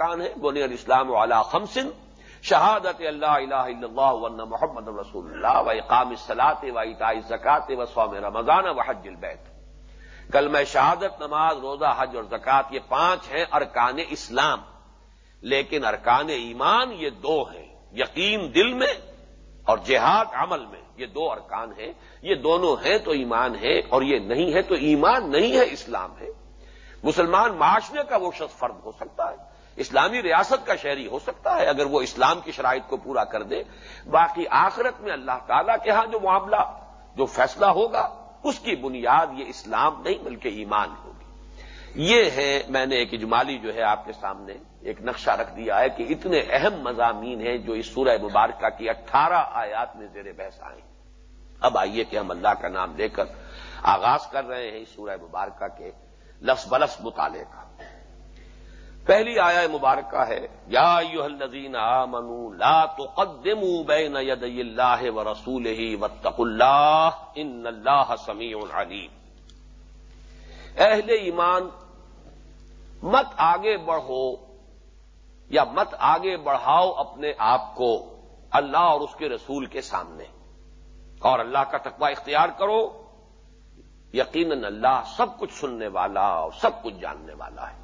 ارکان ہیں بنی الاسلام علی خمسن شہادت اللہ الہ الا اللہ ون محمد رسول اللہ و اقام الصلاط و اطاع زکات و سوم رمضان و حج البیت۔ کل میں شہادت، نماز، روزہ، حج اور زکات یہ پانچ ہیں، ارکان اسلام۔ لیکن ارکان ایمان یہ دو ہیں، یقین دل میں اور جہاد عمل میں۔ یہ دو ارکان ہیں، یہ دونوں ہیں تو ایمان ہے اور یہ نہیں ہے تو ایمان نہیں ہے، اسلام ہے۔ مسلمان معاشرے کا وہ شخص فرد ہو سکتا ہے۔ اسلامی ریاست کا شہری ہو سکتا ہے اگر وہ اسلام کی شرائط کو پورا کر دے۔ باقی آخرت میں اللہ تعالیٰ کے ہاں جو معاملہ، جو فیصلہ ہوگا، اس کی بنیاد یہ اسلام نہیں، بلکہ ایمان ہوگی۔ یہ ہے، میں نے ایک اجمالی جو ہے آپ کے سامنے ایک نقشہ رکھ دیا ہے کہ اتنے اہم مضامین ہیں جو اس سورہ مبارکہ کی اٹھارہ آیات میں زیر بحث آئیں اب آئیے کہ ہم اللہ کا نام لے کر آغاز کر رہے ہیں اس سورہ مبارکہ کے لفظ بلس مطالعے کا۔ پہلی آیا مبارکہ ہے، یا الذین آمنوا لا تقدموا بین یدی اللہ و رسول ہی واتقوا اللہ ان اللہ سمیع علیم۔ اہل ایمان، مت آگے بڑھو یا مت آگے بڑھاؤ اپنے آپ کو اللہ اور اس کے رسول کے سامنے۔ اور اللہ کا تقوی اختیار کرو، یقیناً اللہ سب کچھ سننے والا اور سب کچھ جاننے والا ہے۔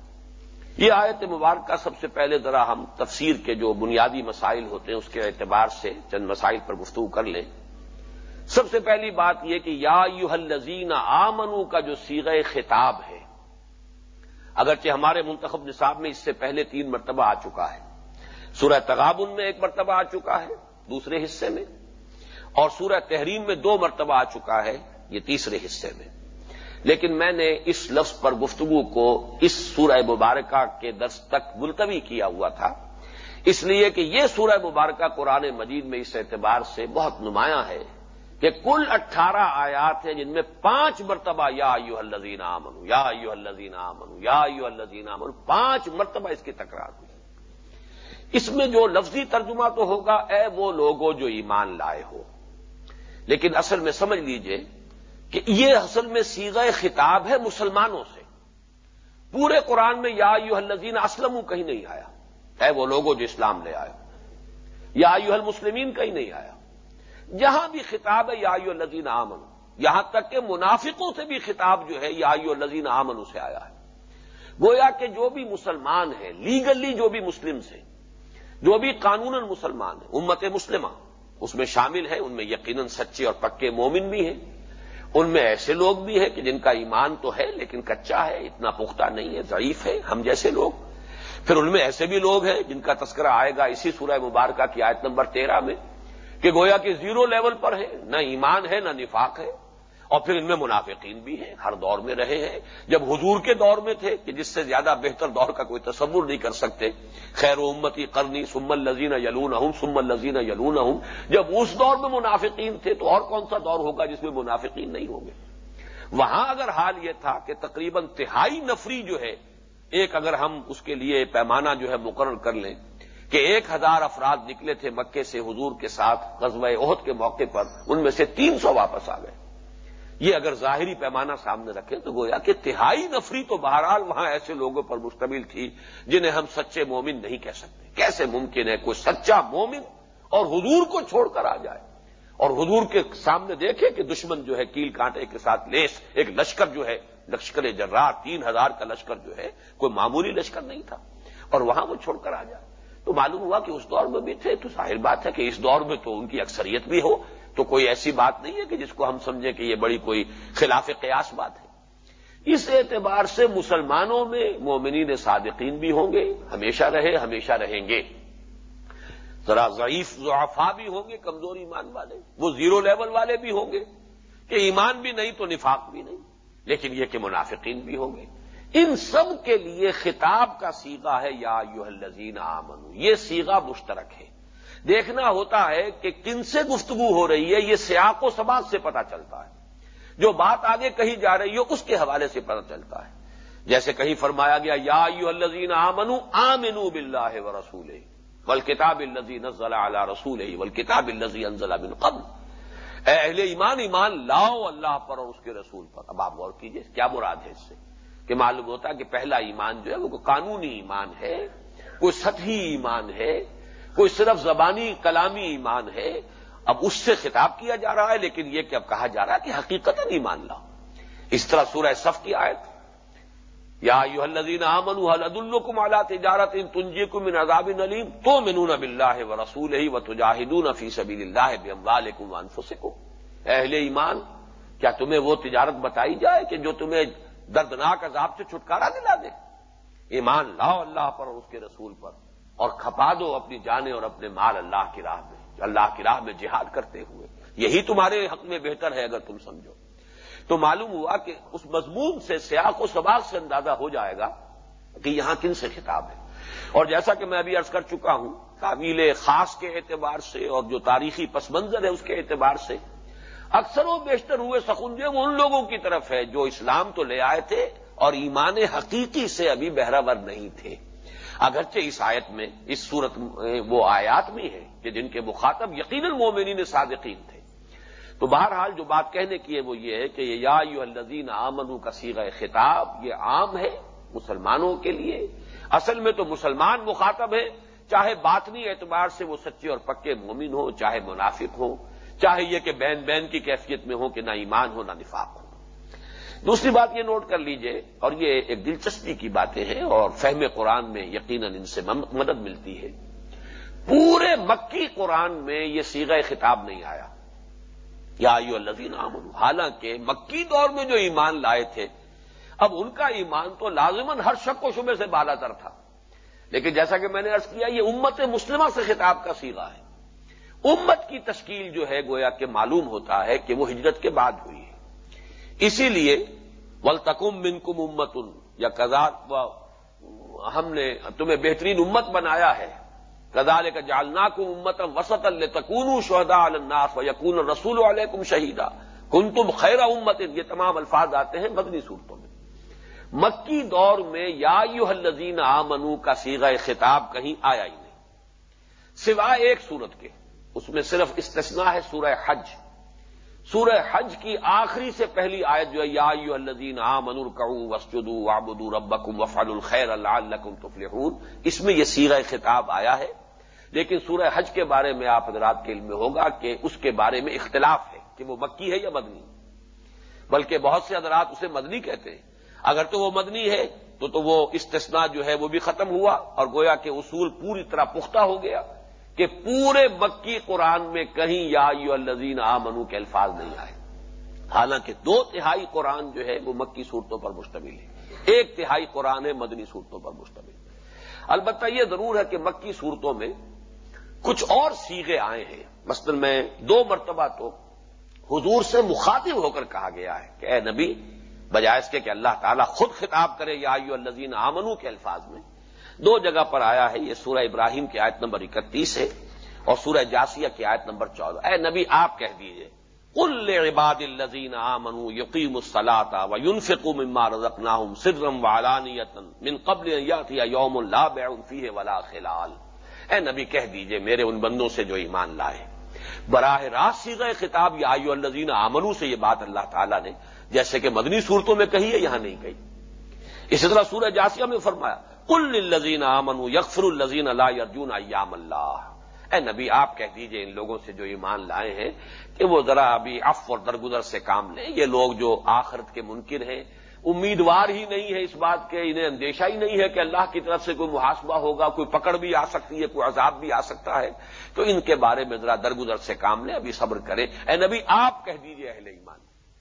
یہ آیت مبارکہ سب سے پہلے ذرا ہم تفسیر کے جو بنیادی مسائل ہوتے ہیں اس کے اعتبار سے چند مسائل پر گفتگو کر لیں۔ سب سے پہلی بات یہ کہ یا یو الزین آمنو کا جو سیغ خطاب ہے، اگرچہ ہمارے منتخب نصاب میں اس سے پہلے تین مرتبہ آ چکا ہے۔ سورہ تغابن میں ایک مرتبہ آ چکا ہے، دوسرے حصے میں، اور سورہ تحریم میں دو مرتبہ آ چکا ہے، یہ تیسرے حصے میں۔ لیکن میں نے اس لفظ پر گفتگو کو اس سورہ مبارکہ کے درس تک ملتوی کیا ہوا تھا۔ اس لیے کہ یہ سورہ مبارکہ قرآن مجید میں اس اعتبار سے بہت نمایاں ہے کہ کل اٹھارہ آیات ہیں جن میں پانچ مرتبہ یا یو الزین آمن یا یو الزین آمن یا یو الزین آمن پانچ مرتبہ اس کی تکرار ہوئی۔ اس میں جو لفظی ترجمہ تو ہوگا، اے وہ لوگوں جو ایمان لائے ہو۔ لیکن اصل میں سمجھ لیجیے کہ یہ اصل میں سیغ خطاب ہے مسلمانوں سے۔ پورے قرآن میں یا یو الزین اسلم کہیں نہیں آیا۔ اے وہ لوگوں جو اسلام لے آئے یا یو المسلمین کہیں نہیں آیا۔ جہاں بھی خطاب ہے یا یو الزین آمن یہاں تک کہ منافقوں سے بھی خطاب جو ہے یا یو الزین آمن سے آیا ہے۔ گویا کہ جو بھی مسلمان ہیں، لیگلی جو بھی مسلم سے جو بھی قانون مسلمان ہیں، امت مسلمہ، اس میں شامل ہے ان میں یقیناً سچے اور پکے مومن بھی ہیں۔ ان میں ایسے لوگ بھی ہیں کہ جن کا ایمان تو ہے لیکن کچا ہے، اتنا پختہ نہیں ہے، ضعیف ہے، ہم جیسے لوگ۔ پھر ان میں ایسے بھی لوگ ہیں جن کا تذکرہ آئے گا اسی سورہ مبارکہ کی آیت نمبر تیرہ میں کہ گویا کہ زیرو لیول پر ہے، نہ ایمان ہے، نہ نفاق ہے۔ اور پھر ان میں منافقین بھی ہیں، ہر دور میں رہے ہیں۔ جب حضور کے دور میں تھے کہ جس سے زیادہ بہتر دور کا کوئی تصور نہیں کر سکتے، خیر و امتی کرنی سم الزین یلون ہوں سم الزین یلون ہوں جب اس دور میں منافقین تھے تو اور کون سا دور ہوگا جس میں منافقین نہیں ہوں گے؟ وہاں اگر حال یہ تھا کہ تقریباً تہائی نفری جو ہے، ایک اگر ہم اس کے لیے پیمانہ جو ہے مقرر کر لیں کہ ایک ہزار افراد نکلے تھے مکے سے حضور کے ساتھ قصبۂ عہد کے موقع پر، ان میں سے تین سو واپس آ گئے۔ یہ اگر ظاہری پیمانہ سامنے رکھیں تو گویا کہ تہائی نفری تو بہرحال وہاں ایسے لوگوں پر مشتمل تھی جنہیں ہم سچے مومن نہیں کہہ سکتے۔ کیسے ممکن ہے کوئی سچا مومن اور حضور کو چھوڑ کر آ جائے اور حضور کے سامنے دیکھے کہ دشمن جو ہے کیل کانٹے کے ساتھ لیس، ایک لشکر جو ہے، لشکر جرار تین ہزار کا لشکر جو ہے، کوئی معمولی لشکر نہیں تھا اور وہاں وہ چھوڑ کر آ جائے۔ تو معلوم ہوا کہ اس دور میں بھی تھے، تو ظاہر بات ہے کہ اس دور میں تو ان کی اکثریت بھی ہو۔ تو کوئی ایسی بات نہیں ہے کہ جس کو ہم سمجھیں کہ یہ بڑی کوئی خلاف قیاس بات ہے۔ اس اعتبار سے مسلمانوں میں مومنین صادقین بھی ہوں گے، ہمیشہ رہے، ہمیشہ رہیں گے۔ ذرا ضعیف ضعفا بھی ہوں گے، کمزور ایمان والے۔ وہ زیرو لیول والے بھی ہوں گے۔ کہ ایمان بھی نہیں تو نفاق بھی نہیں، لیکن یہ کہ منافقین بھی ہوں گے۔ ان سب کے لیے خطاب کا سیگا ہے، یا یو الزین آمن یہ سیگا مشترک ہے۔ دیکھنا ہوتا ہے کہ کن سے گفتگو ہو رہی ہے، یہ سیاق و سماج سے پتا چلتا ہے۔ جو بات آگے کہی جا رہی ہے، اس کے حوالے سے پتا چلتا ہے۔ جیسے کہیں فرمایا گیا، یا یو الزین آمنو آمنو بلّہ و رسول ول کتاب نزل علی رسول ول کتاب الزی انزلہ بن قبل۔ اے اہل ایمان ایمان لاؤ اللہ پر اور اس کے رسول پر۔ اب آپ غور کیجیے کیا مراد ہے اس سے؟ کہ معلوم ہوتا ہے کہ پہلا ایمان جو ہے، وہ قانونی ایمان ہے، کوئی سطحی ایمان ہے کوئی صرف زبانی کلامی ایمان ہے، اب اس سے خطاب کیا جا رہا ہے، لیکن یہ کہ اب کہا جا رہا ہے کہ حقیقت ایمان لاؤ۔ اس طرح سورہ صف کی آیت۔ یا یو الدین امن حلد الکم اعلیٰ تجارت ان تنجی کو من عذاب نلیم تو منون اب اللہ و رسول ہی و تجاہدون فی سبیل اللہ بموال کم انفسکم۔ اہل ایمان، کیا تمہیں وہ تجارت بتائی جائے کہ جو تمہیں دردناک عذاب سے چھٹکارا دلا دے؟ ایمان لاؤ اللہ پر اور اس کے رسول پر۔ اور کھپا دو اپنی جانیں اور اپنے مال اللہ کی راہ میں اللہ کی راہ میں جہاد کرتے ہوئے۔ یہی تمہارے حق میں بہتر ہے اگر تم سمجھو۔ تو معلوم ہوا کہ اس مضمون سے سیاق و سباق سے اندازہ ہو جائے گا کہ یہاں کن سے خطاب ہے۔ اور جیسا کہ میں ابھی عرض کر چکا ہوں تعویل خاص کے اعتبار سے اور جو تاریخی پس منظر ہے اس کے اعتبار سے، اکثر و بیشتر ہوئے سخنجے وہ ان لوگوں کی طرف ہے جو اسلام تو لے آئے تھے اور ایمان حقیقی سے ابھی بہراور نہیں تھے۔ اگرچہ اس آیت میں، اس صورت وہ آیات بھی ہیں کہ جن کے مخاطب یقیناً مومنین صادقین تھے۔ تو بہرحال جو بات کہنے کی ہے وہ یہ ہے کہ یہ یا یو الزین آمن کا سیغ خطاب، یہ عام ہے مسلمانوں کے لیے۔ اصل میں تو مسلمان مخاطب ہے چاہے باطنی اعتبار سے وہ سچے اور پکے مومن ہوں، چاہے منافق ہوں، چاہے یہ کہ بین بین کی کیفیت میں ہو کہ نہ ایمان ہو نہ نفاق ہو۔ دوسری بات یہ نوٹ کر لیجیے، اور یہ ایک دلچسپی کی باتیں ہیں، اور فہم قرآن میں یقیناً ان سے مدد ملتی ہے۔ پورے مکی قرآن میں یہ سیغ خطاب نہیں آیا۔ یا آئیو الزین حالانکہ مکی دور میں جو ایمان لائے تھے، اب ان کا ایمان تو لازمن ہر شک و شبے سے بالا تر تھا۔ لیکن جیسا کہ میں نے ارض کیا، یہ امت مسلمہ سے خطاب کا سیگا ہے۔ امت کی تشکیل جو ہے، گویا کہ معلوم ہوتا ہے کہ وہ ہجرت کے بعد ہوئی ہے۔ اسی لیے ولتکم من کم امت یا کزاد ہم نے تمہیں بہترین امت بنایا ہے۔ کزال کا جالنا کم امت وسط الکون شہدا الناس و یقون رسول علیکم شہیدا۔ کن تم خیر امت، یہ تمام الفاظ آتے ہیں مدنی صورتوں میں۔ مکی دور میں یا یو الزین آمنو کا سیغ خطاب کہیں آیا ہی نہیں۔ سوائے ایک صورت کے، اس میں صرف استثناء ہے سورہ حج۔ سورہ حج کی آخری سے پہلی آیت جو ہے، یا الدین آ منور کہوں وسجدو وابدو ربکم وفال الخیر اللہ تفلحون۔ اس میں یہ سیرہ خطاب آیا ہے، لیکن سورہ حج کے بارے میں آپ حضرات کے علم میں ہوگا کہ اس کے بارے میں اختلاف ہے کہ وہ مکی ہے یا مدنی۔ بلکہ بہت سے حضرات اسے مدنی کہتے ہیں۔ اگر تو وہ مدنی ہے، تو تو وہ استثناء جو ہے وہ بھی ختم ہوا اور گویا کہ اصول پوری طرح پختہ ہو گیا۔ کہ پورے مکی قرآن میں کہیں یا یو الزین آ منو کے الفاظ نہیں آئے۔ حالانکہ دو تہائی قرآن جو ہے وہ مکی صورتوں پر مشتمل ہے۔ ایک تہائی قرآن ہے مدنی صورتوں پر مشتمل۔ البتہ یہ ضرور ہے کہ مکی صورتوں میں کچھ اور سیگے آئے ہیں۔ مثلا میں دو مرتبہ تو حضور سے مخاطب ہو کر کہا گیا ہے کہ اے نبی، بجائے اس کے کہ اللہ تعالیٰ خود خطاب کرے یا یو الزین آمنو کے الفاظ میں دو جگہ پر آیا ہے یہ سورہ ابراہیم کی آیت نمبر اکتیس ہے اور سورہ جاسیہ کی آیت نمبر چودہ۔ اے نبی، آپ کہہ دیجیے۔ کل عباد الزین آمنو یقیم السلاتا و یونفق مما رزقناہم سرم والانیتن من قبل یوم لا بیع ولا خلال۔ اے نبی، کہہ دیجیے، میرے ان بندوں سے جو ایمان لائے۔ براہ راست سیغہ خطاب یا آئیو الزین آمنو سے یہ بات اللہ تعالیٰ نے جیسے کہ مدنی صورتوں میں کہی ہے، یہاں نہیں کہی۔ اسی طرح سورہ جاسیہ میں فرمایا کل الزین امن یکفر الزین اللہ ارجن ایام اللہ۔ اے نبی، آپ کہہ دیجیے ان لوگوں سے جو ایمان لائے ہیں کہ وہ ذرا ابھی اف اور درگزر سے کام لیں۔ یہ لوگ جو آخرت کے منکر ہیں، امیدوار ہی نہیں ہے اس بات کے، انہیں اندیشہ ہی نہیں ہے کہ اللہ کی طرف سے کوئی محاسبہ ہوگا، کوئی پکڑ بھی آ سکتی ہے، کوئی عذاب بھی آ سکتا ہے۔ تو ان کے بارے میں ذرا درگزر سے کام لیں، ابھی صبر کریں۔ اے نبی، آپ کہہ دیجیے اہل ایمان۔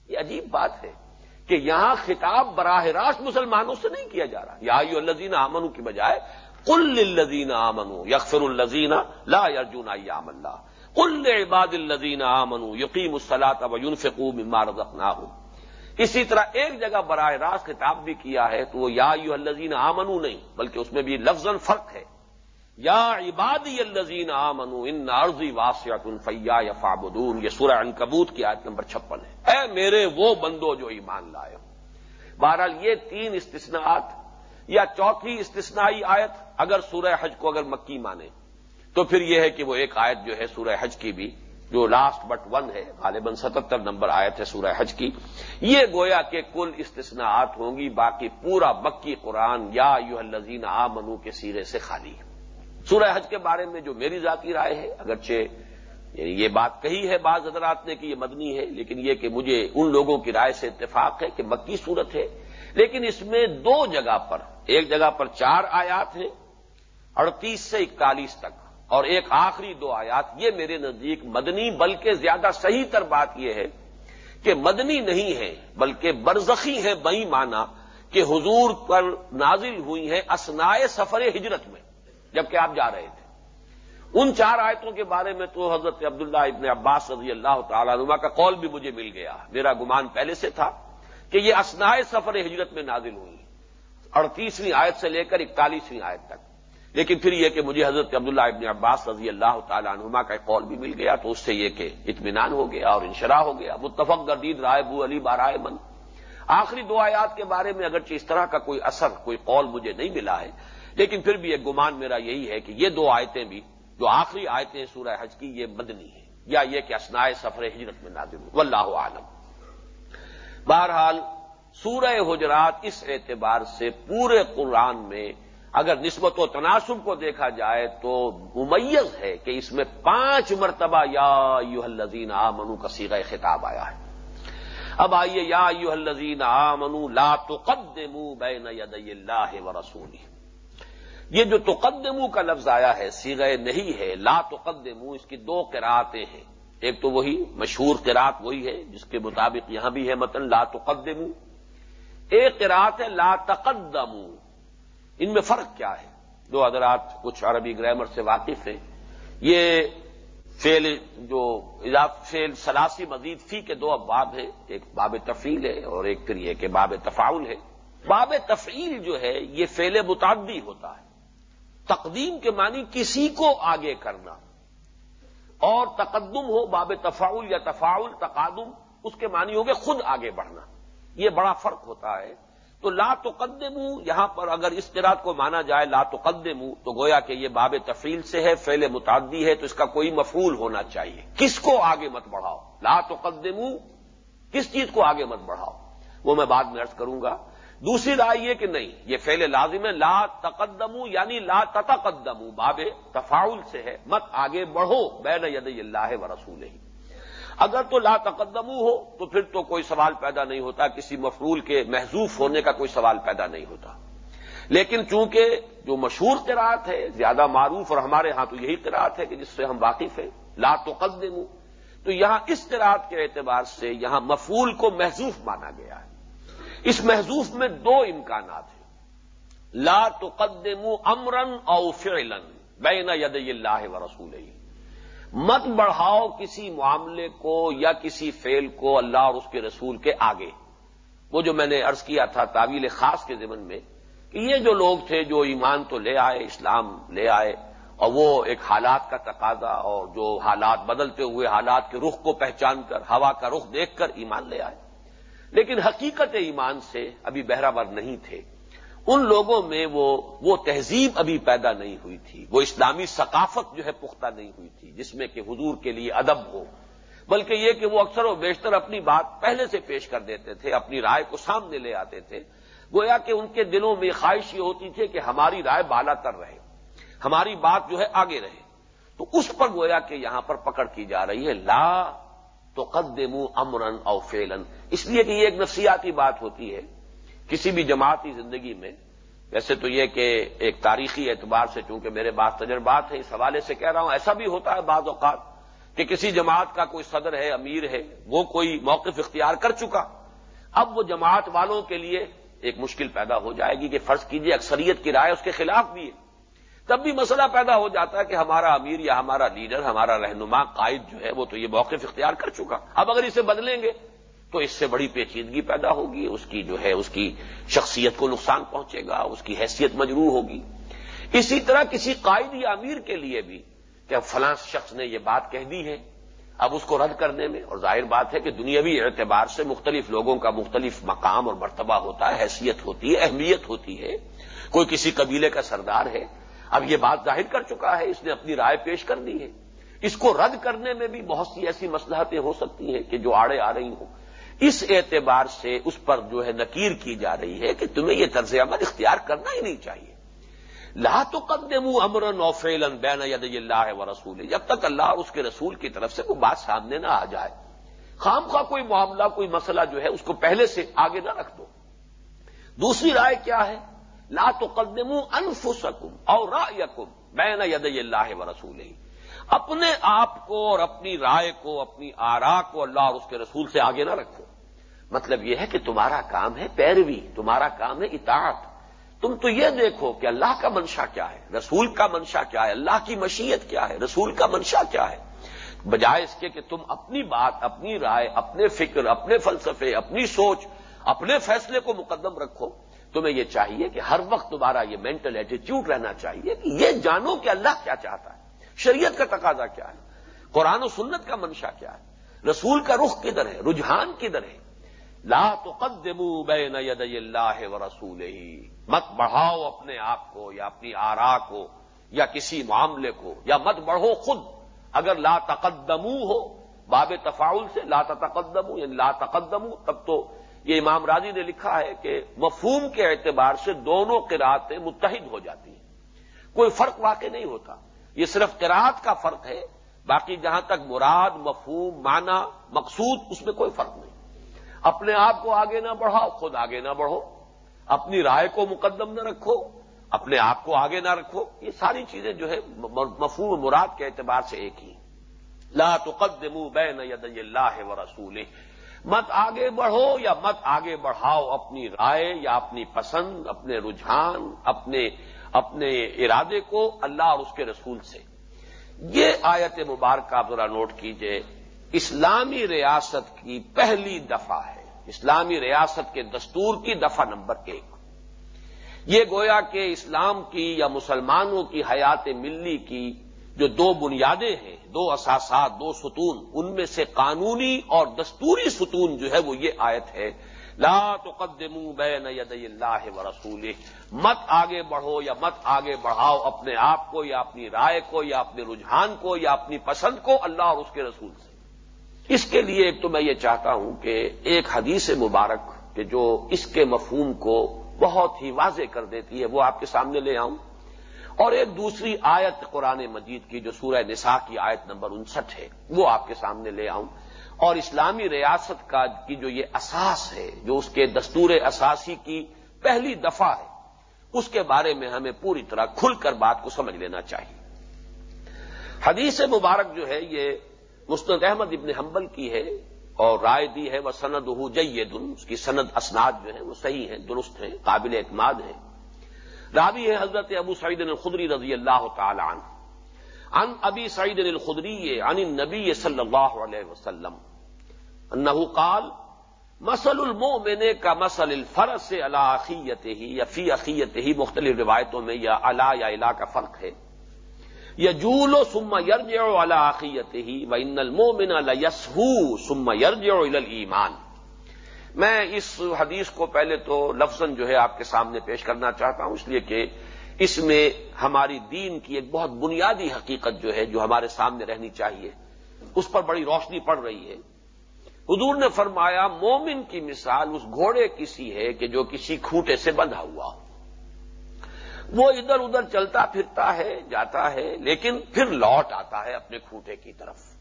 یہ عجیب بات ہے۔ کہ یہاں خطاب براہ راست مسلمانوں سے نہیں کیا جا رہا۔ یا یو الزین آمنو کی بجائے کل الزین آمنو یکفر الزین لا ارجن ایام اللہ۔ کل عباد الزین آمنو یقیم السلاط و یونفقو مما رزقناہم اسی طرح ایک جگہ براہ راست خطاب بھی کیا ہے تو وہ یا یو الزین آمنو نہیں، بلکہ اس میں بھی لفظ فرق ہے۔ یا عبادی الزین آمنو ان عرضی واسعت الفیا یا فابدون یہ سورہ انکبوت کی آیت نمبر چھپن ہے۔ اے میرے وہ بندو جو ایمان لائے ہو۔ بہرحال یہ تین استثناءات یا چوتھی استثنائی آیت اگر سورہ حج کو اگر مکی مانے، تو پھر یہ ہے کہ وہ ایک آیت جو ہے سورہ حج کی بھی، جو لاسٹ بٹ ون ہے، غالباً ستہتر نمبر آیت ہے سورہ حج کی۔ یہ گویا کہ کل استثناءات ہوں گی، باقی پورا مکی قرآن یا یو الزین آ منو کے سیرے سے خالی ہے۔ سورہ حج کے بارے میں جو میری ذاتی رائے ہے، اگرچہ یعنی یہ بات کہی ہے بعض حضرات نے کہ یہ مدنی ہے، لیکن یہ کہ مجھے ان لوگوں کی رائے سے اتفاق ہے کہ مکی صورت ہے۔ لیکن اس میں دو جگہ پر، ایک جگہ پر چار آیات ہیں، اڑتیس سے اکتالیس تک، اور ایک آخری دو آیات۔ یہ میرے نزدیک مدنی بلکہ زیادہ صحیح تر بات یہ ہے کہ مدنی نہیں ہے، بلکہ برزخی ہے بئی مانا کہ حضور پر نازل ہوئی ہیں اسنائے سفر ہجرت میں۔ جبکہ آپ جا رہے تھے۔ ان چار آیتوں کے بارے میں تو حضرت عبداللہ ابن عباس رضی اللہ تعالی عنہ کا قول بھی مجھے مل گیا۔ میرا گمان پہلے سے تھا کہ یہ اسنائے سفر ہجرت میں نازل ہوئی۔ اڑتیسویں آیت سے لے کر اکتالیسویں آیت تک۔ لیکن پھر یہ کہ مجھے حضرت عبداللہ ابن عباس رضی اللہ تعالی عنہما کا قول بھی مل گیا تو اس سے یہ کہ اطمینان ہو گیا اور انشرا ہو گیا۔ متفق گردید رائے بو علی بارائے من۔ آخری دو آیات کے بارے میں اگرچہ اس طرح کا کوئی اثر، کوئی قول مجھے نہیں ملا ہے لیکن پھر بھی ایک گمان میرا یہی ہے کہ یہ دو آیتیں بھی، جو آخری آیتیں سورہ حج کی، یہ مدنی ہے یا یہ کہ اسنائے سفر ہجرت میں نازل ہو واللہ عالم بہرحال، سورہ حجرات اس اعتبار سے پورے قرآن میں اگر نسبت و تناسب کو دیکھا جائے تو ممیز ہے کہ اس میں پانچ مرتبہ یا یو الزین آ منو کا سیغ خطاب آیا ہے۔ اب آئیے، یا یو الزین آ منو لا تقدموا بین ید اللہ و رسولی یہ جو تقدمو کا لفظ آیا ہے سیغے نہیں ہے، لا تقدمو، اس کی دو قرآتیں ہیں۔ ایک تو وہی مشہور قرات وہی ہے، جس کے مطابق یہاں بھی ہے متن لا تقدمو۔ ایک قرات ہے لا تقدمو۔ ان میں فرق کیا ہے؟ دو حضرات کچھ عربی گرامر سے واقف ہیں۔ یہ فیل جو فیل سلاسی مزید فی کے دو ابواب ہیں۔ ایک باب تفیل ہے اور ایک پھر یہ کہ باب تفاول ہے۔ باب تفعیل جو ہے، یہ فیل متعدی ہوتا ہے۔ تقدیم کے معنی کسی کو آگے کرنا۔ اور تقدم ہو باب تفاول یا تفاول تقادم، اس کے معنی ہوگے خود آگے بڑھنا۔ یہ بڑا فرق ہوتا ہے۔ تو لا تقدم یہاں پر اگر اس قرآد کو مانا جائے لا تقدم تو گویا کہ یہ باب تفیل سے ہے فیل متعدی ہے، تو اس کا کوئی مفول ہونا چاہیے۔ کس کو آگے مت بڑھاؤ؟ لا تقدم کس چیز کو آگے مت بڑھاؤ؟ وہ میں بعد میں ارض کروں گا۔ دوسری رائے یہ کہ نہیں، یہ فیل لازم ہے، لا تقدم یعنی لا تتقدم باب تفاول سے ہے، مت آگے بڑھو، بین ید اللہ و رسول ہی اگر تو لا تقدم ہو، تو پھر تو کوئی سوال پیدا نہیں ہوتا، کسی مفرول کے محضوف ہونے کا کوئی سوال پیدا نہیں ہوتا۔ لیکن چونکہ جو مشہور قرآت ہے، زیادہ معروف اور ہمارے ہاں تو یہی قرآت ہے کہ جس سے ہم واقف ہیں، لا تقدم تو یہاں اس قرآت کے اعتبار سے یہاں مفول کو محضوف مانا گیا ہے۔ اس محضوف میں دو امکانات ہیں۔ لا تقدم امرن او فعلن بین ید اللہ و رسول مت بڑھاؤ کسی معاملے کو یا کسی فعل کو اللہ اور اس کے رسول کے آگے۔ وہ جو میں نے ارض کیا تھا تعویل خاص کے ذمن میں کہ یہ جو لوگ تھے جو ایمان تو لے آئے، اسلام لے آئے اور وہ ایک حالات کا تقاضا اور جو حالات بدلتے ہوئے حالات کے رخ کو پہچان کر، ہوا کا رخ دیکھ کر ایمان لے آئے۔ لیکن حقیقت ایمان سے ابھی بہراور نہیں تھے۔ ان لوگوں میں وہ وہ تہذیب ابھی پیدا نہیں ہوئی تھی۔ وہ اسلامی ثقافت جو ہے پختہ نہیں ہوئی تھی، جس میں کہ حضور کے لیے ادب ہو۔ بلکہ یہ کہ وہ اکثر و بیشتر اپنی بات پہلے سے پیش کر دیتے تھے، اپنی رائے کو سامنے لے آتے تھے۔ گویا کہ ان کے دلوں میں خواہش یہ ہوتی تھی کہ ہماری رائے بالا تر رہے، ہماری بات جو ہے آگے رہے۔ تو اس پر گویا کہ یہاں پر پکڑ کی جا رہی ہے، لا تو قدم امرن او فیلن اس لیے کہ یہ ایک نفسیاتی بات ہوتی ہے کسی بھی جماعتی زندگی میں۔ ویسے تو یہ کہ ایک تاریخی اعتبار سے چونکہ میرے بعض تجربات ہیں، اس حوالے سے کہہ رہا ہوں، ایسا بھی ہوتا ہے بعض اوقات کہ کسی جماعت کا کوئی صدر ہے، امیر ہے، وہ کوئی موقف اختیار کر چکا۔ اب وہ جماعت والوں کے لیے ایک مشکل پیدا ہو جائے گی کہ فرض کیجیے اکثریت کی رائے اس کے خلاف بھی ہے۔ تب بھی مسئلہ پیدا ہو جاتا ہے کہ ہمارا امیر یا ہمارا لیڈر، ہمارا رہنما قائد جو ہے وہ تو یہ موقف اختیار کر چکا۔ اب اگر اسے بدلیں گے تو اس سے بڑی پیچیدگی پیدا ہوگی، اس کی جو ہے، اس کی شخصیت کو نقصان پہنچے گا، اس کی حیثیت مجروح ہوگی۔ اسی طرح کسی قائد یا امیر کے لیے بھی کہ فلاں شخص نے یہ بات کہہ دی ہے، اب اس کو رد کرنے میں، اور ظاہر بات ہے کہ دنیاوی اعتبار سے مختلف لوگوں کا مختلف مقام اور مرتبہ ہوتا ہے، حیثیت ہوتی ہے، اہمیت ہوتی ہے۔ کوئی کسی قبیلے کا سردار ہے اب یہ بات ظاہر کر چکا ہے، اس نے اپنی رائے پیش کر دی ہے۔ اس کو رد کرنے میں بھی بہت سی ایسی مسلحتیں ہو سکتی ہیں کہ جو آڑے آ رہی ہوں۔ اس اعتبار سے اس پر جو ہے نکیر کی جا رہی ہے کہ تمہیں یہ طرز عمل اختیار کرنا ہی نہیں چاہیے۔ لا تو قدم امر نوفیلن بین ید اللہ و رسول جب تک اللہ اور اس کے رسول کی طرف سے کوئی بات سامنے نہ آ جائے۔ خام خواہ کوئی معاملہ، کوئی مسئلہ جو ہے، اس کو پہلے سے آگے نہ رکھ دو۔ دوسری رائے کیا ہے؟ لا تو انفسکم اور رایکم بین ید اللہ و رسول اپنے آپ کو اور اپنی رائے کو، اپنی آرا کو اللہ اور اس کے رسول سے آگے نہ رکھو۔ مطلب یہ ہے کہ تمہارا کام ہے پیروی، تمہارا کام ہے اطاعت۔ تم تو یہ دیکھو کہ اللہ کا منشا کیا ہے، رسول کا منشا کیا ہے، اللہ کی مشیت کیا ہے، رسول کا منشا کیا ہے۔ بجائے اس کے کہ تم اپنی بات، اپنی رائے، اپنے فکر، اپنے فلسفے، اپنی سوچ، اپنے فیصلے کو مقدم رکھو۔ تمہیں یہ چاہیے کہ ہر وقت تمہارا یہ مینٹل ایٹیٹیوڈ رہنا چاہیے کہ یہ جانو کہ اللہ کیا چاہتا ہے۔ شریعت کا تقاضا کیا ہے؟ قرآن و سنت کا منشا کیا ہے؟ رسول کا رخ کدھر ہے؟ رجحان کدھر ہے؟ لا تقدموا بین یدی اللہ و رسول ہی مت بڑھاؤ اپنے آپ کو یا اپنی آرا کو یا کسی معاملے کو یا مت بڑھو خود۔ اگر لا تقدمو ہو، باب تفاول سے لا تقدمو یعنی لا تقدمو، تب تو یہ امام راضی نے لکھا ہے کہ مفہوم کے اعتبار سے دونوں قرآتیں متحد ہو جاتی ہیں۔ کوئی فرق واقع نہیں ہوتا۔ یہ صرف قرآت کا فرق ہے، باقی جہاں تک مراد، مفہوم، معنی، مقصود، اس میں کوئی فرق نہیں۔ اپنے آپ کو آگے نہ بڑھاؤ، خود آگے نہ بڑھو۔ اپنی رائے کو مقدم نہ رکھو، اپنے آپ کو آگے نہ رکھو۔ یہ ساری چیزیں جو ہے مفہوم مراد کے اعتبار سے ایک ہی۔ لا تقدموا بین ید اللہ و رسول مت آگے بڑھو یا مت آگے بڑھاؤ اپنی رائے یا اپنی پسند، اپنے رجحان، اپنے اپنے ارادے کو اللہ اور اس کے رسول سے۔ یہ آیت مبارکہ آپ ذرا نوٹ کیجیے۔ اسلامی ریاست کی پہلی دفعہ ہے۔ اسلامی ریاست کے دستور کی دفعہ نمبر ایک۔ یہ گویا کہ اسلام کی یا مسلمانوں کی حیات ملی کی جو دو بنیادیں ہیں، دو اساسات، دو ستون، ان میں سے قانونی اور دستوری ستون جو ہے وہ یہ آیت ہے، لا تقدموا بین یدی اللہ و رسول مت آگے بڑھو یا مت آگے بڑھاؤ اپنے آپ کو یا اپنی رائے کو یا اپنے رجحان کو یا اپنی پسند کو اللہ اور اس کے رسول سے۔ اس کے لیے ایک تو میں یہ چاہتا ہوں کہ ایک حدیث مبارک کہ جو اس کے مفہوم کو بہت ہی واضح کر دیتی ہے، وہ آپ کے سامنے لے آؤں۔ اور ایک دوسری آیت قرآن مجید کی جو سورہ نساء کی آیت نمبر انسٹھ ہے، وہ آپ کے سامنے لے آؤں۔ اور اسلامی ریاست کا کی جو یہ اساس ہے، جو اس کے دستور اساسی کی پہلی دفعہ ہے، اس کے بارے میں ہمیں پوری طرح کھل کر بات کو سمجھ لینا چاہیے۔ حدیث مبارک جو ہے، یہ مستند احمد ابن حنبل کی ہے اور رائے دی ہے وہ سند ہو جیدن، اس کی سند اسناد جو ہے وہ صحیح ہیں، درست ہیں، قابل اعتماد ہیں۔ راوی ہے حضرت ابو سعید الخدری رضی اللہ تعالی عنہ۔ عن ابی سعید الخدری عن النبی صلی اللہ علیہ وسلم۔ انہو قال، مسل المومن کا مسل الفرس سے عقیت ہی یا فی عقیت ہی مختلف روایتوں میں یا اللہ یا الا کا فرق ہے۔ یا جول و سما یرج عقیت ہی و ان المومن یسہو سما یرج ایمان میں اس حدیث کو پہلے تو لفظ جو ہے آپ کے سامنے پیش کرنا چاہتا ہوں، اس لیے کہ اس میں ہماری دین کی ایک بہت بنیادی حقیقت جو ہے، جو ہمارے سامنے رہنی چاہیے، اس پر بڑی روشنی پڑ رہی ہے۔ حضور نے فرمایا، مومن کی مثال اس گھوڑے کسی ہے کہ جو کسی کھوٹے سے بندھا ہوا ہو۔ وہ ادھر ادھر چلتا پھرتا ہے، جاتا ہے، لیکن پھر لوٹ آتا ہے اپنے کھوٹے کی طرف۔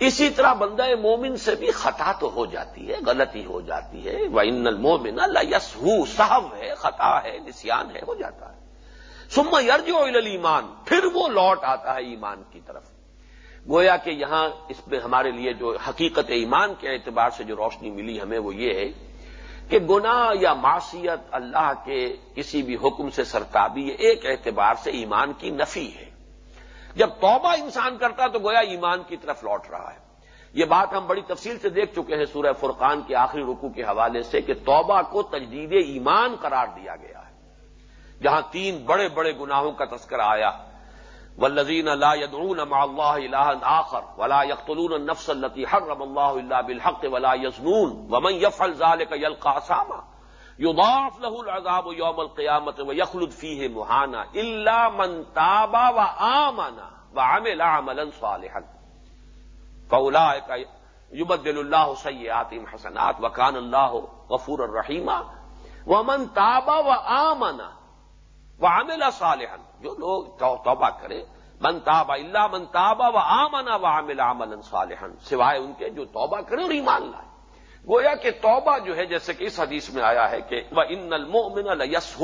اسی طرح بندہ مومن سے بھی خطا تو ہو جاتی ہے، غلطی ہو جاتی ہے۔ وہ ان المومن اللہ یس ہے، خطا ہے نسان ہے، ہو جاتا ہے۔ سما یرج ایمان پھر وہ لوٹ آتا ہے ایمان کی طرف۔ گویا کہ یہاں اس میں ہمارے لیے جو حقیقت ایمان کے اعتبار سے جو روشنی ملی ہمیں وہ یہ ہے کہ گناہ یا معاشیت اللہ کے کسی بھی حکم سے سرتابی ایک اعتبار سے ایمان کی نفی ہے۔ جب توبہ انسان کرتا تو گویا ایمان کی طرف لوٹ رہا ہے۔ یہ بات ہم بڑی تفصیل سے دیکھ چکے ہیں سورہ فرقان کے آخری رکو کے حوالے سے کہ توبہ کو تجدید ایمان قرار دیا گیا ہے۔ جہاں تین بڑے بڑے گناہوں کا تذکرہ آیا۔ والذین لا يدعون مع الله الها آخر ولا يقتلون النفس التي حرم الله الا بالحق ولا يزنون ومن يفعل ذلك يلقى عصاما يضاعف له العذاب يوم القيامة ويخلد فيه مهانا إلا من تاب وآمن وعمل عملا صالحا. فأولئك يبدل الله سيئاتهم حسنات وكان الله غفورا رحيما ومن تاب وآمن وہ عاملہ صالحن جو لوگ توبہ کرے منتاب اللہ منتابا و آمنا و عامل عمل صالحن سوائے ان کے جو توبہ کرے اور ایمان لائے. گویا کہ توبہ جو ہے جیسے کہ اس حدیث میں آیا ہے کہ وہ ان المومن یس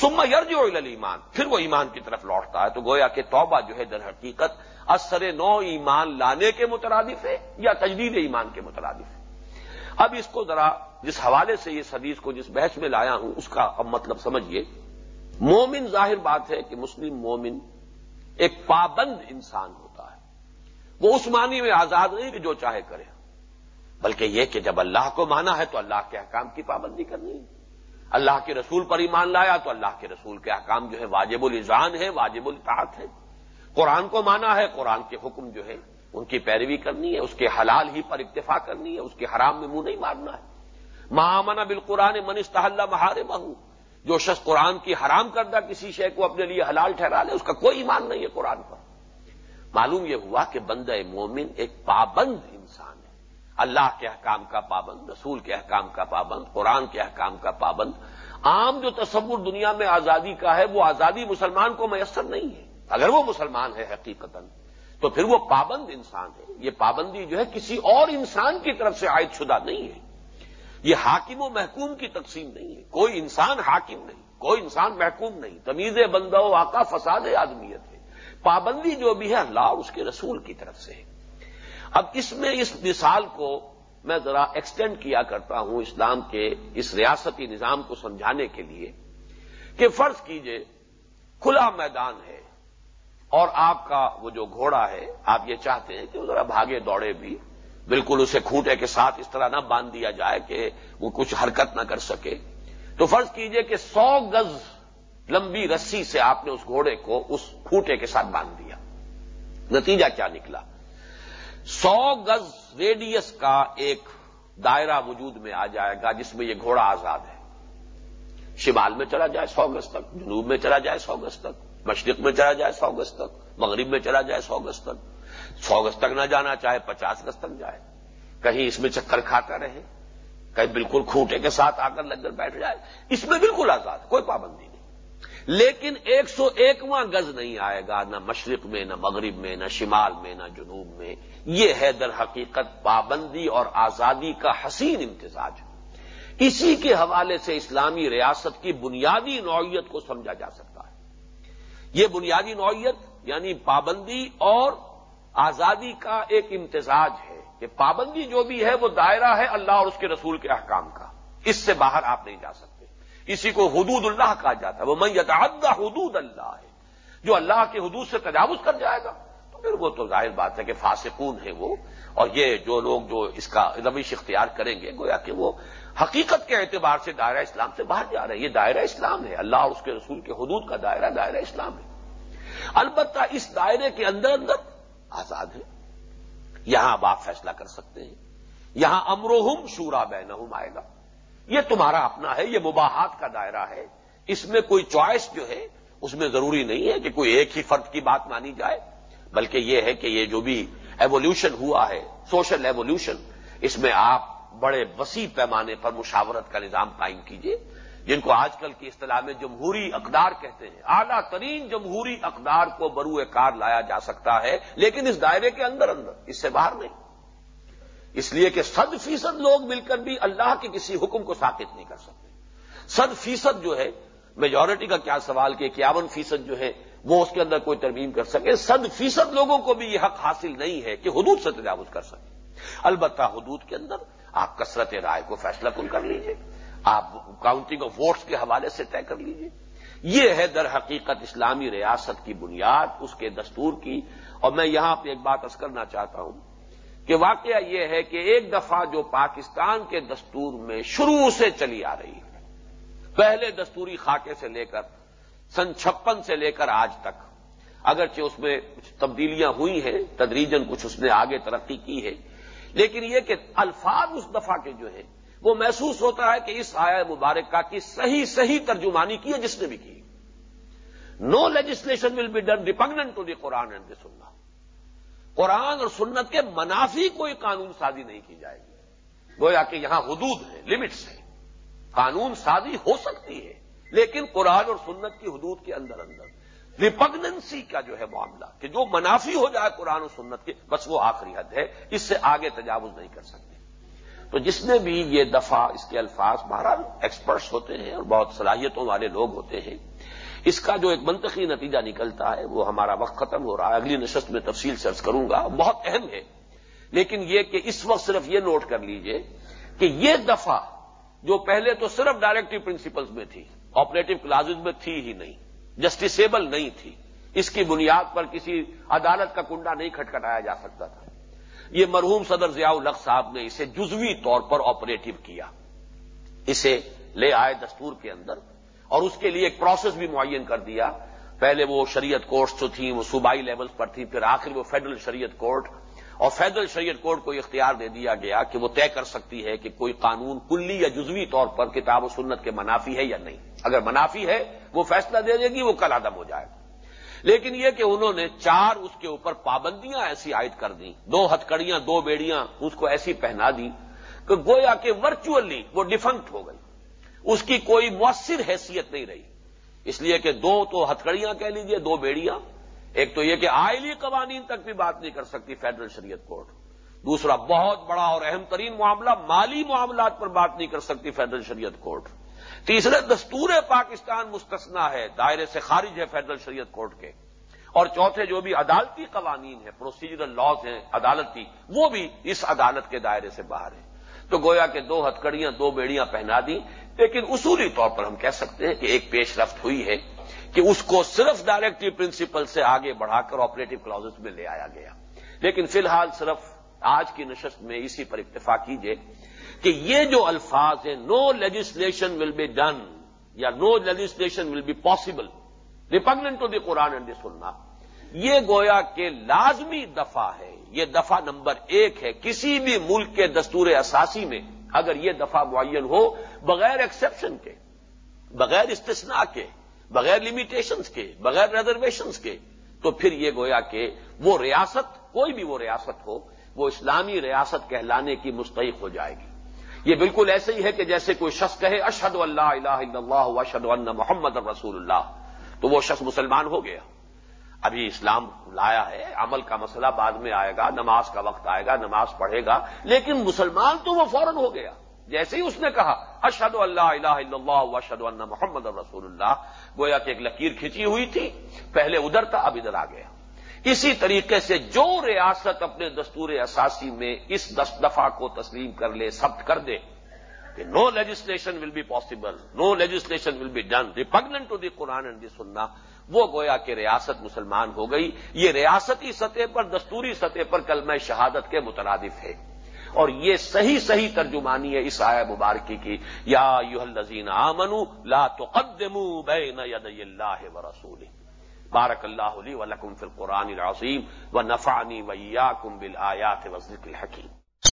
سما یرج ایمان پھر وہ ایمان کی طرف لوٹتا ہے، تو گویا کہ توبہ جو ہے در حقیقت اثر نو ایمان لانے کے مترادف ہے یا تجدید ایمان کے مترادف ہے۔ اب اس کو ذرا جس حوالے سے اس حدیث کو جس بحث میں لایا ہوں، اس کا اب مطلب سمجھیے مومن ظاہر بات ہے کہ مسلم مومن ایک پابند انسان ہوتا ہے۔ وہ اس معنی میں آزاد نہیں کہ جو چاہے کرے۔ بلکہ یہ کہ جب اللہ کو مانا ہے تو اللہ کے احکام کی پابندی کرنی ہے۔ اللہ کے رسول پر ایمان لایا تو اللہ کے رسول کے احکام جو ہے واجب الزان ہے، واجب الطاعت ہے۔ قرآن کو مانا ہے، قرآن کے حکم جو ہے ان کی پیروی کرنی ہے، اس کے حلال ہی پر اکتفا کرنی ہے، اس کے حرام میں منہ نہیں مارنا ہے۔ مامنا بالقرآن من استحلہ مہارے بہو جو شخص قرآن کی حرام کردہ کسی شے کو اپنے لیے حلال ٹھہرا لے، اس کا کوئی ایمان نہیں ہے قرآن پر۔ معلوم یہ ہوا کہ بندہ مومن ایک پابند انسان اللہ کے احکام کا پابند، رسول کے احکام کا پابند، قرآن کے احکام کا پابند۔ عام جو تصور دنیا میں آزادی کا ہے، وہ آزادی مسلمان کو میسر نہیں ہے۔ اگر وہ مسلمان ہے حقیقت تو پھر وہ پابند انسان ہے۔ یہ پابندی جو ہے کسی اور انسان کی طرف سے عائد شدہ نہیں ہے۔ یہ حاکم و محکوم کی تقسیم نہیں ہے۔ کوئی انسان حاکم نہیں، کوئی انسان محکوم نہیں۔ تمیز بندہ و آقا فساد آدمیت ہے۔ پابندی جو بھی ہے، اللہ اس کے رسول کی طرف سے ہے۔ اب اس میں اس مثال کو میں ذرا ایکسٹینڈ کیا کرتا ہوں اسلام کے اس ریاستی نظام کو سمجھانے کے لیے کہ فرض کیجیے کھلا میدان ہے اور آپ کا وہ جو گھوڑا ہے، آپ یہ چاہتے ہیں کہ وہ ذرا بھاگے دوڑے بھی، بالکل اسے کھوٹے کے ساتھ اس طرح نہ باندھ دیا جائے کہ وہ کچھ حرکت نہ کر سکے۔ تو فرض کیجیے کہ سو گز لمبی رسی سے آپ نے اس گھوڑے کو اس کھوٹے کے ساتھ باندھ دیا۔ نتیجہ کیا نکلا؟ سو گز ریڈیس کا ایک دائرہ وجود میں آ جائے گا جس میں یہ گھوڑا آزاد ہے۔ شمال میں چلا جائے سو گز تک، جنوب میں چلا جائے سو گز تک، مشرق میں چلا جائے سو گز تک، مغرب میں چلا جائے سو گز تک۔ سو گز تک نہ جانا چاہے، پچاس گز تک جائے۔ کہیں اس میں چکر کھاتا رہے، کہیں بالکل کھوٹے کے ساتھ آ کر لگ کر بیٹھ جائے، اس میں بالکل آزاد، کوئی پابندی نہیں۔ لیکن ایک سو ایکواں گز نہیں آئے گا، نہ مشرق میں، نہ مغرب میں، نہ شمال میں، نہ جنوب میں۔ یہ ہے در حقیقت پابندی اور آزادی کا حسین امتزاج۔ اسی کے حوالے سے اسلامی ریاست کی بنیادی نوعیت کو سمجھا جا سکتا ہے۔ یہ بنیادی نوعیت یعنی پابندی اور آزادی کا ایک امتزاج ہے کہ پابندی جو بھی ہے وہ دائرہ ہے اللہ اور اس کے رسول کے احکام کا۔ اس سے باہر آپ نہیں جا سکتے۔ اسی کو حدود اللہ کہا جاتا ہے۔ وہ میں یتعدہ حدود اللہ ہے جو اللہ کے حدود سے تجاوز کر جائے گا، تو پھر وہ تو ظاہر بات ہے کہ فاسقون ہے وہ۔ اور یہ جو لوگ جو اس کا روش اختیار کریں گے، گویا کہ وہ حقیقت کے اعتبار سے دائرہ اسلام سے باہر جا رہے ہیں۔ یہ دائرہ اسلام ہے۔ اللہ اور اس کے رسول کے حدود کا دائرہ دائرہ اسلام ہے۔ البتہ اس دائرے کے اندر اندر آزاد ہے یہاں اب آپ فیصلہ کر سکتے ہیں۔ یہاں امروہم شورا بینہم آئے گا۔ یہ تمہارا اپنا ہے، یہ مباحات کا دائرہ ہے۔ اس میں کوئی چوائس جو ہے، اس میں ضروری نہیں ہے کہ کوئی ایک ہی فرد کی بات مانی جائے، بلکہ یہ ہے کہ یہ جو بھی ایوولوشن ہوا ہے سوشل ایوولوشن اس میں آپ بڑے وسیع پیمانے پر مشاورت کا نظام قائم کیجیے جن کو آج کل کی اصطلاح میں جمہوری اقدار کہتے ہیں۔ اعلیٰ ترین جمہوری اقدار کو بروئے کار لایا جا سکتا ہے، لیکن اس دائرے کے اندر اندر، اس سے باہر نہیں۔ اس لیے کہ صد فیصد لوگ مل کر بھی اللہ کے کسی حکم کو ثابت نہیں کر سکتے۔ صد فیصد جو ہے میجورٹی کا کیا سوال کہ اکیاون فیصد جو ہے، وہ اس کے اندر کوئی ترمیم کر سکے۔ صد فیصد لوگوں کو بھی یہ حق حاصل نہیں ہے کہ حدود سے تجاوز کر سکے۔ البتہ حدود کے اندر آپ کثرت رائے کو فیصلہ کن کر لیجیے آپ کاؤنٹنگ آف ووٹس کے حوالے سے طے کر لیجیے یہ ہے در حقیقت اسلامی ریاست کی بنیاد، اس کے دستور کی۔ اور میں یہاں پہ ایک بات ارض کرنا چاہتا ہوں۔ کہ واقعہ یہ ہے کہ ایک دفعہ جو پاکستان کے دستور میں شروع سے چلی آ رہی ہے، پہلے دستوری خاکے سے لے کر، سن چھپن سے لے کر آج تک، اگرچہ اس میں کچھ تبدیلیاں ہوئی ہیں تدریجن کچھ اس نے آگے ترقی کی ہے، لیکن یہ کہ الفاظ اس دفعہ کے جو ہیں، وہ محسوس ہوتا ہے کہ اس آیا مبارکہ کی صحیح صحیح ترجمانی کی ہے، جس نے بھی کی۔ No legislation will be done repugnant to the Quran and the sunnah قرآن اور سنت کے منافی کوئی قانون سازی نہیں کی جائے گی۔ گویا کہ یہاں حدود ہے لمٹس ہے قانون سازی ہو سکتی ہے، لیکن قرآن اور سنت کی حدود کے اندر اندر۔ ریپگننسی کا جو ہے معاملہ، کہ جو منافی ہو جائے قرآن و سنت کے، بس وہ آخری حد ہے، اس سے آگے تجاوز نہیں کر سکتے۔ تو جس نے بھی یہ دفعہ اس کے الفاظ، بہرحال ایکسپرٹس ہوتے ہیں اور بہت صلاحیتوں والے لوگ ہوتے ہیں اس کا جو ایک منطقی نتیجہ نکلتا ہے، وہ ہمارا وقت ختم ہو رہا ہے۔ اگلی نشست میں تفصیل سرچ کروں گا۔ بہت اہم ہے۔ لیکن یہ کہ اس وقت صرف یہ نوٹ کر لیجیے کہ یہ دفعہ جو پہلے تو صرف ڈائریکٹو پرنسپلز میں تھی، آپریٹو کلازز میں تھی ہی نہیں، جسٹسیبل نہیں تھی۔ اس کی بنیاد پر کسی عدالت کا کنڈا نہیں کھٹکھٹایا جا سکتا تھا۔ یہ مرحوم صدر ضیاء الق صاحب نے اسے جزوی طور پر آپریٹو کیا۔ اسے لے آئے دستور کے اندر۔ اور اس کے لیے ایک پروسیس بھی معین کر دیا۔ پہلے وہ شریعت کورٹس جو تھیں، وہ صوبائی لیول پر تھیں، پھر آخر وہ فیڈرل شریعت کورٹ اور فیڈرل شریعت کورٹ کو اختیار دے دیا گیا کہ وہ طے کر سکتی ہے کہ کوئی قانون کلی یا جزوی طور پر کتاب و سنت کے منافی ہے یا نہیں۔ اگر منافی ہے، وہ فیصلہ دے دے گی، وہ کل عدم ہو جائے گا۔ لیکن یہ کہ انہوں نے چار اس کے اوپر پابندیاں ایسی عائد کر دیں۔ دو ہتکڑیاں دو بیڑیاں، اس کو ایسی پہنا دی کہ گویا کہ ورچولی وہ ڈیفنکٹ ہو گئی۔ اس کی کوئی مؤثر حیثیت نہیں رہی۔ اس لیے کہ دو تو ہتکڑیاں کہہ لیجیے، دو بیڑیاں۔ ایک تو یہ کہ آئلی قوانین تک بھی بات نہیں کر سکتی فیڈرل شریعت کورٹ۔ دوسرا، بہت بڑا اور اہم ترین معاملہ، مالی معاملات پر بات نہیں کر سکتی فیڈرل شریعت کورٹ۔ تیسرے، دستور پاکستان مستثنا ہے، دائرے سے خارج ہے فیڈرل شریعت کورٹ کے۔ اور چوتھے، جو بھی عدالتی قوانین ہیں پروسیجرل لاز ہیں عدالتی وہ بھی اس عدالت کے دائرے سے باہر ہیں۔ تو گویا کہ دو ہتکڑیاں دو بیڑیاں پہنا دی لیکن اصولی طور پر ہم کہہ سکتے ہیں کہ ایک پیش رفت ہوئی ہے کہ اس کو صرف ڈائریکٹو پرنسپل سے آگے بڑھا کر آپریٹو کلازز میں لے آیا گیا۔ لیکن فی الحال صرف آج کی نشست میں اسی پر اکتفا کیجیے کہ یہ جو الفاظ ہیں no legislation will be done یا no legislation will be possible repugnant to the Quran and the sunnah یہ گویا کہ لازمی دفعہ ہے۔ یہ دفعہ نمبر ایک ہے۔ کسی بھی ملک کے دستور اساسی میں اگر یہ دفعہ معین ہو، بغیر ایکسپشن کے، بغیر استثناء کے، بغیر لمیٹیشنز کے، بغیر ریزرویشنز کے، تو پھر یہ گویا کہ وہ ریاست، کوئی بھی وہ ریاست ہو، وہ اسلامی ریاست کہلانے کی مستحق ہو جائے گی۔ یہ بالکل ایسے ہی ہے کہ جیسے کوئی شخص کہے اشد اللہ الہ الا اللہ اشد اللہ محمد رسول اللہ تو وہ شخص مسلمان ہو گیا۔ ابھی اسلام لایا ہے، عمل کا مسئلہ بعد میں آئے گا، نماز کا وقت آئے گا، نماز پڑھے گا، لیکن مسلمان تو وہ فوراً ہو گیا۔ جیسے ہی اس نے کہا اشد اللہ الہ الا اللہ اشد اللہ محمد رسول اللہ، گویا کہ ایک لکیر کھینچی ہوئی تھی، پہلے ادھر تھا، اب ادھر آ گیا۔ اسی طریقے سے جو ریاست اپنے دستور اساسی میں اس دس دفعہ کو تسلیم کر لے، ثبت کر دے کہ no legislation will be possible no legislation will be done repugnant to the Quran and the sunnah وہ گویا کہ ریاست مسلمان ہو گئی. یہ ریاستی سطح پر، دستوری سطح پر کلمہ شہادت کے مترادف ہے اور یہ صحیح صحیح ترجمانی ہے اس آیا مبارکی کی. یا یو الزین آمنو لا تقدموا بین ید اللہ و رسول بارک اللہ علی ولکم فی القرآن العظیم و نفانی ویاکم بالآیات و ذکر الحکیم.